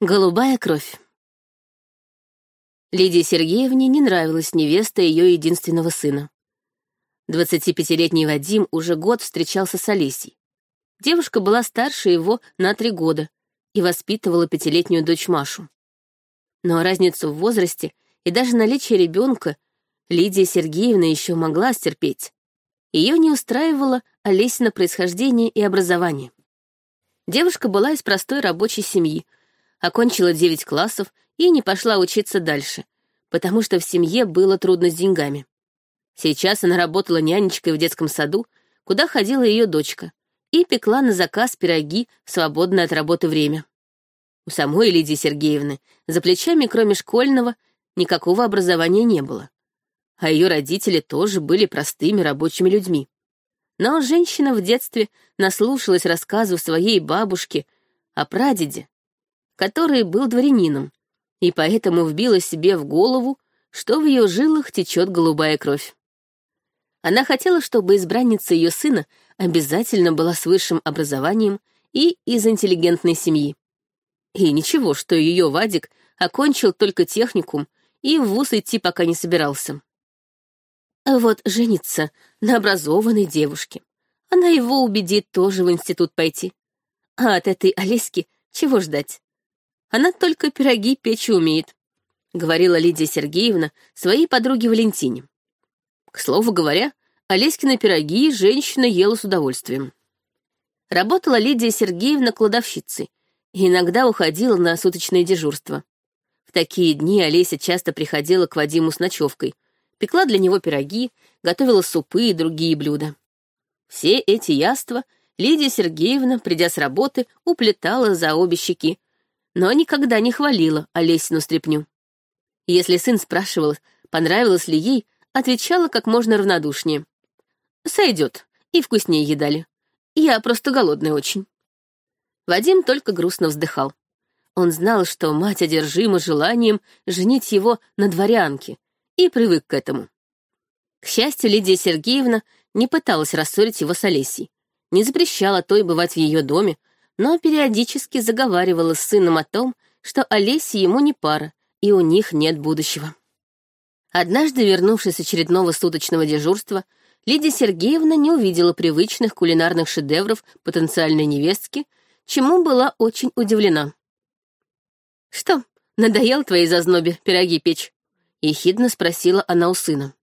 Голубая кровь. Лидии Сергеевне не нравилась невеста ее единственного сына. 25-летний Вадим уже год встречался с Олесей. Девушка была старше его на три года и воспитывала пятилетнюю дочь Машу. Но разницу в возрасте и даже наличие ребенка Лидия Сергеевна еще могла стерпеть. Ее не устраивало Олесина происхождение и образование. Девушка была из простой рабочей семьи, окончила 9 классов и не пошла учиться дальше, потому что в семье было трудно с деньгами. Сейчас она работала нянечкой в детском саду, куда ходила ее дочка, и пекла на заказ пироги в свободное от работы время. У самой Лидии Сергеевны за плечами, кроме школьного, никакого образования не было. А ее родители тоже были простыми рабочими людьми. Но женщина в детстве наслушалась рассказов своей бабушки о прадеде, который был дворянином, и поэтому вбила себе в голову, что в ее жилах течет голубая кровь. Она хотела, чтобы избранница ее сына обязательно была с высшим образованием и из интеллигентной семьи. И ничего, что ее Вадик окончил только техникум и в вуз идти пока не собирался. А вот жениться на образованной девушке. Она его убедит тоже в институт пойти. А от этой Олеськи чего ждать? Она только пироги печь умеет», — говорила Лидия Сергеевна своей подруге Валентине. К слову говоря, Олеськины пироги женщина ела с удовольствием. Работала Лидия Сергеевна кладовщицей и иногда уходила на суточное дежурство. В такие дни Олеся часто приходила к Вадиму с ночевкой, пекла для него пироги, готовила супы и другие блюда. Все эти яства Лидия Сергеевна, придя с работы, уплетала за обе щеки, но никогда не хвалила Олесину стряпню. Если сын спрашивал, понравилось ли ей, отвечала как можно равнодушнее. «Сойдет, и вкуснее едали. Я просто голодный очень». Вадим только грустно вздыхал. Он знал, что мать одержима желанием женить его на дворянке, и привык к этому. К счастью, Лидия Сергеевна не пыталась рассорить его с Олесей, не запрещала той бывать в ее доме, но периодически заговаривала с сыном о том, что Олеся ему не пара, и у них нет будущего. Однажды, вернувшись с очередного суточного дежурства, Лидия Сергеевна не увидела привычных кулинарных шедевров потенциальной невестки, чему была очень удивлена. «Что, надоел твоей зазнобе пироги печь?» — ехидно спросила она у сына.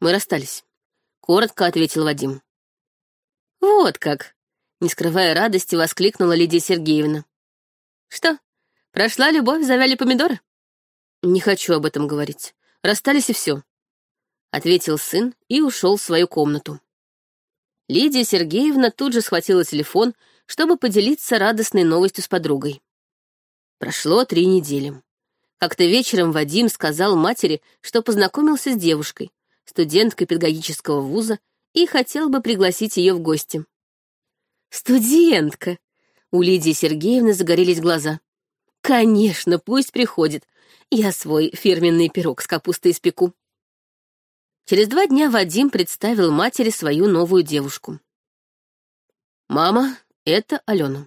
«Мы расстались», — коротко ответил Вадим. «Вот как», не скрывая радости, воскликнула Лидия Сергеевна. «Что, прошла любовь, завяли помидоры?» «Не хочу об этом говорить. Расстались и все», — ответил сын и ушел в свою комнату. Лидия Сергеевна тут же схватила телефон, чтобы поделиться радостной новостью с подругой. Прошло три недели. Как-то вечером Вадим сказал матери, что познакомился с девушкой, студенткой педагогического вуза, и хотел бы пригласить ее в гости. «Студентка!» У Лидии Сергеевны загорелись глаза. «Конечно, пусть приходит. Я свой фирменный пирог с капустой испеку». Через два дня Вадим представил матери свою новую девушку. «Мама, это Алена».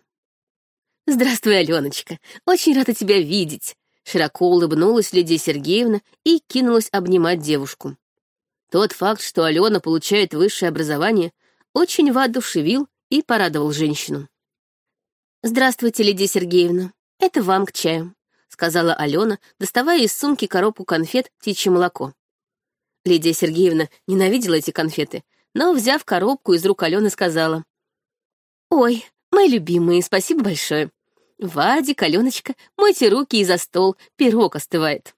«Здравствуй, Аленочка. Очень рада тебя видеть», — широко улыбнулась Лидия Сергеевна и кинулась обнимать девушку. Тот факт, что Алена получает высшее образование, очень воодушевил и порадовал женщину. «Здравствуйте, Лидия Сергеевна. Это вам к чаю», — сказала Алена, доставая из сумки коробку конфет «Птичье молоко». Лидия Сергеевна ненавидела эти конфеты, но, взяв коробку из рук Алены, сказала. «Ой, мои любимые, спасибо большое. Вадик, Аленочка, мойте руки и за стол, пирог остывает».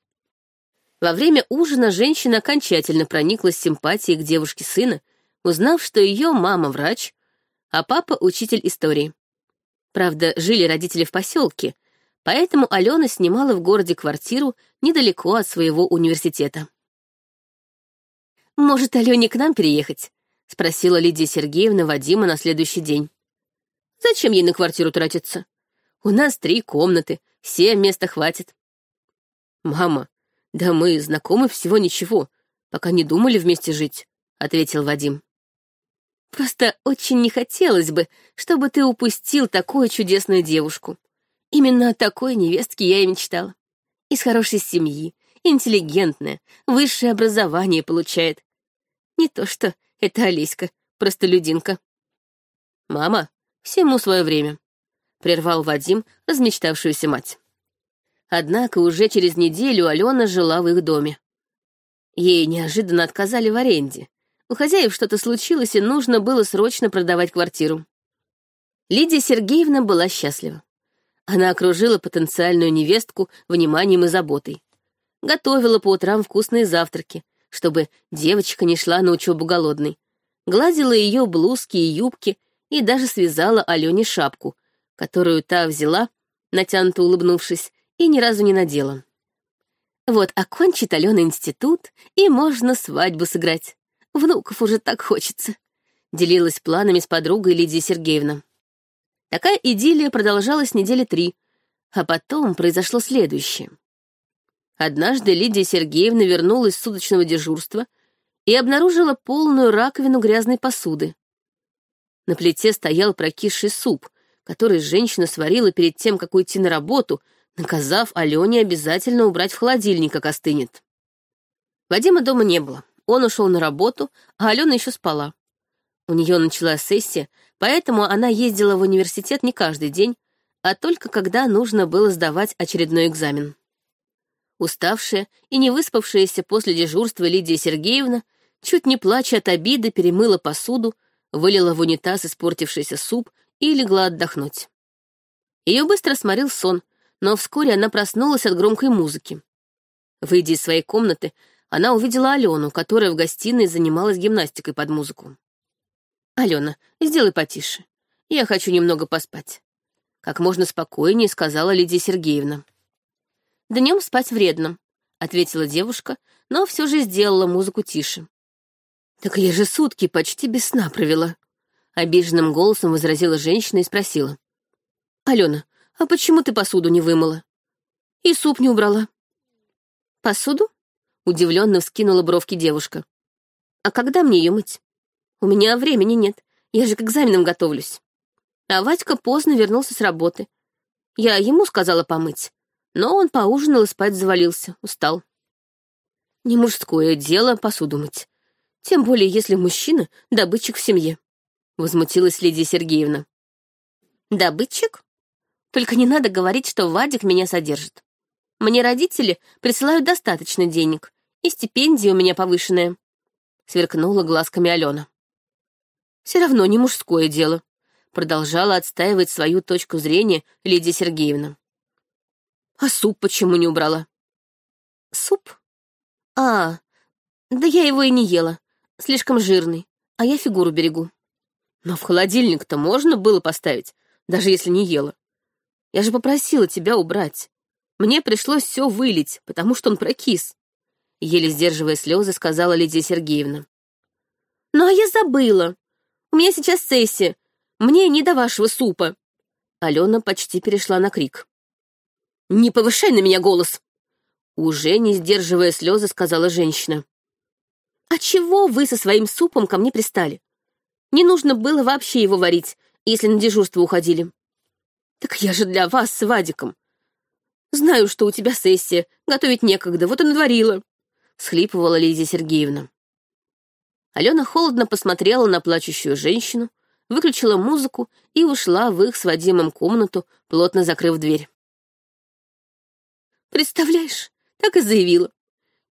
Во время ужина женщина окончательно прониклась симпатией к девушке сына, узнав, что ее мама врач, а папа — учитель истории. Правда, жили родители в поселке, поэтому Алена снимала в городе квартиру недалеко от своего университета. «Может, Алене к нам переехать?» — спросила Лидия Сергеевна Вадима на следующий день. «Зачем ей на квартиру тратиться? У нас три комнаты, все места хватит». «Мама, да мы знакомы всего ничего, пока не думали вместе жить», — ответил Вадим. Просто очень не хотелось бы, чтобы ты упустил такую чудесную девушку. Именно о такой невестке я и мечтала. Из хорошей семьи, интеллигентная, высшее образование получает. Не то что это Алиська, простолюдинка. «Мама, всему свое время», — прервал Вадим размечтавшуюся мать. Однако уже через неделю Алена жила в их доме. Ей неожиданно отказали в аренде. У хозяев что-то случилось, и нужно было срочно продавать квартиру. Лидия Сергеевна была счастлива. Она окружила потенциальную невестку вниманием и заботой. Готовила по утрам вкусные завтраки, чтобы девочка не шла на учебу голодной. Гладила ее блузки и юбки и даже связала Алене шапку, которую та взяла, натянуто улыбнувшись, и ни разу не надела. Вот окончит Алена институт, и можно свадьбу сыграть. Внуков уже так хочется. Делилась планами с подругой Лидия Сергеевна. Такая идиллия продолжалась недели три, а потом произошло следующее. Однажды Лидия Сергеевна вернулась с суточного дежурства и обнаружила полную раковину грязной посуды. На плите стоял прокисший суп, который женщина сварила перед тем, как уйти на работу, наказав Алене обязательно убрать в холодильник, как остынет. Вадима дома не было. Он ушел на работу, а Алена еще спала. У нее началась сессия, поэтому она ездила в университет не каждый день, а только когда нужно было сдавать очередной экзамен. Уставшая и не выспавшаяся после дежурства Лидия Сергеевна, чуть не плача от обиды, перемыла посуду, вылила в унитаз испортившийся суп и легла отдохнуть. Ее быстро сморил сон, но вскоре она проснулась от громкой музыки. Выйдя из своей комнаты, она увидела Алену, которая в гостиной занималась гимнастикой под музыку. «Алена, сделай потише. Я хочу немного поспать», — как можно спокойнее сказала Лидия Сергеевна. «Днем спать вредно», — ответила девушка, но все же сделала музыку тише. «Так я же сутки почти без сна провела», — обиженным голосом возразила женщина и спросила. «Алена, а почему ты посуду не вымыла? И суп не убрала?» «Посуду?» — удивленно вскинула бровки девушка. «А когда мне ее мыть? У меня времени нет, я же к экзаменам готовлюсь». А Вадька поздно вернулся с работы. Я ему сказала помыть, но он поужинал и спать завалился, устал. Не мужское дело посуду мыть. Тем более, если мужчина — добытчик в семье», — возмутилась Лидия Сергеевна. «Добытчик? Только не надо говорить, что Вадик меня содержит. Мне родители присылают достаточно денег, и стипендия у меня повышенная», — сверкнула глазками Алена. «Все равно не мужское дело», — продолжала отстаивать свою точку зрения Лидия Сергеевна. «А суп почему не убрала?» «Суп? А, да я его и не ела. Слишком жирный, а я фигуру берегу. Но в холодильник-то можно было поставить, даже если не ела. Я же попросила тебя убрать. Мне пришлось все вылить, потому что он прокис. Еле сдерживая слезы, сказала Лидия Сергеевна. Ну а я забыла. У меня сейчас сессия. Мне не до вашего супа. Алена почти перешла на крик. «Не повышай на меня голос!» Уже не сдерживая слезы, сказала женщина. «А чего вы со своим супом ко мне пристали? Не нужно было вообще его варить, если на дежурство уходили. Так я же для вас с Вадиком. Знаю, что у тебя сессия, готовить некогда, вот и надварила», — схлипывала Лизия Сергеевна. Алена холодно посмотрела на плачущую женщину, выключила музыку и ушла в их с Вадимом комнату, плотно закрыв дверь. «Представляешь, так и заявила.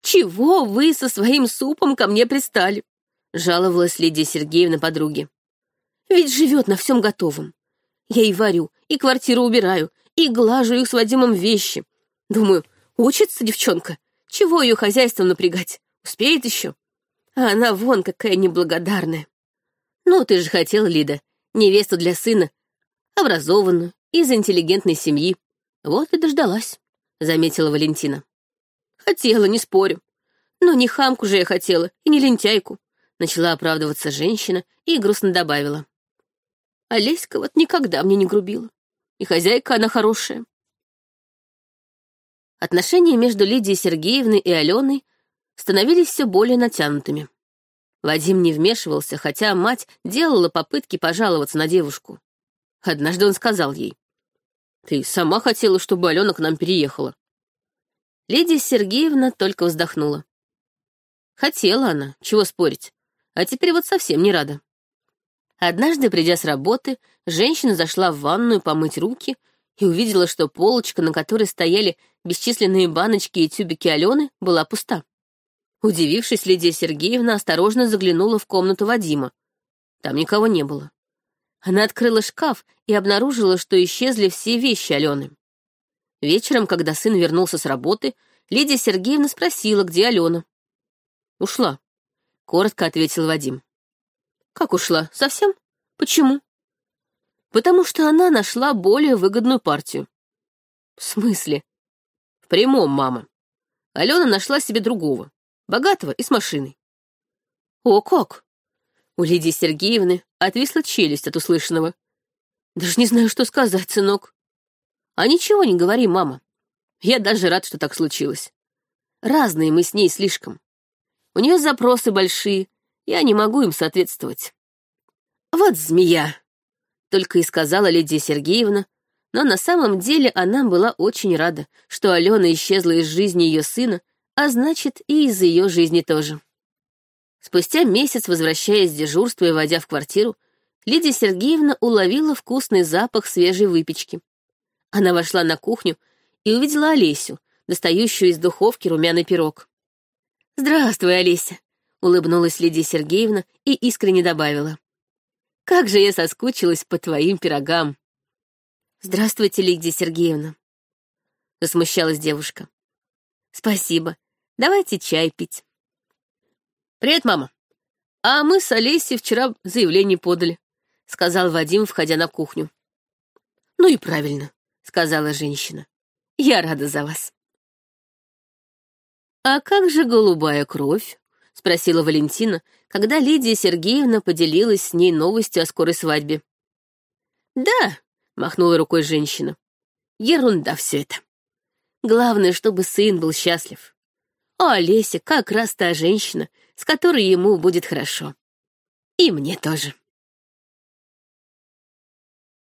«Чего вы со своим супом ко мне пристали?» — жаловалась Лидия Сергеевна подруге. «Ведь живет на всем готовом. Я и варю, и квартиру убираю, и глажу их с Вадимом вещи. Думаю, учится девчонка. Чего ее хозяйством напрягать? Успеет еще? А она вон какая неблагодарная. Ну, ты же хотела, Лида, невесту для сына, образованную, из интеллигентной семьи. Вот и дождалась», — заметила Валентина. Хотела, не спорю. Но не хамку же я хотела, и не лентяйку. Начала оправдываться женщина и грустно добавила. Олеська вот никогда мне не грубила. И хозяйка она хорошая. Отношения между Лидией Сергеевной и Аленой становились все более натянутыми. Вадим не вмешивался, хотя мать делала попытки пожаловаться на девушку. Однажды он сказал ей, Ты сама хотела, чтобы Алена к нам переехала. Лидия Сергеевна только вздохнула. Хотела она, чего спорить, а теперь вот совсем не рада. Однажды, придя с работы, женщина зашла в ванную помыть руки и увидела, что полочка, на которой стояли бесчисленные баночки и тюбики Алены, была пуста. Удивившись, Лидия Сергеевна осторожно заглянула в комнату Вадима. Там никого не было. Она открыла шкаф и обнаружила, что исчезли все вещи Алены. Вечером, когда сын вернулся с работы, Лидия Сергеевна спросила, где Алена. «Ушла», — коротко ответил Вадим. «Как ушла? Совсем? Почему?» «Потому что она нашла более выгодную партию». «В смысле?» «В прямом, мама. Алена нашла себе другого, богатого и с машиной». «О, как!» У Лидии Сергеевны отвисла челюсть от услышанного. «Даже не знаю, что сказать, сынок». «А ничего не говори, мама. Я даже рад, что так случилось. Разные мы с ней слишком. У нее запросы большие, я не могу им соответствовать. Вот змея, только и сказала Лидия Сергеевна, но на самом деле она была очень рада, что Алена исчезла из жизни ее сына, а значит, и из ее жизни тоже. Спустя месяц, возвращаясь с дежурства и войдя в квартиру, Лидия Сергеевна уловила вкусный запах свежей выпечки. Она вошла на кухню и увидела Олесю, достающую из духовки румяный пирог. «Здравствуй, Олеся», — улыбнулась Лидия Сергеевна и искренне добавила. «Как же я соскучилась по твоим пирогам!» «Здравствуйте, Лидия Сергеевна», — засмущалась девушка. «Спасибо. Давайте чай пить». «Привет, мама. А мы с Олесей вчера заявление подали», — сказал Вадим, входя на кухню. «Ну и правильно», — сказала женщина. «Я рада за вас». «А как же голубая кровь?» — спросила Валентина, когда Лидия Сергеевна поделилась с ней новостью о скорой свадьбе. «Да», — махнула рукой женщина, — «ерунда все это. Главное, чтобы сын был счастлив. А Олеся как раз та женщина, с которой ему будет хорошо. И мне тоже».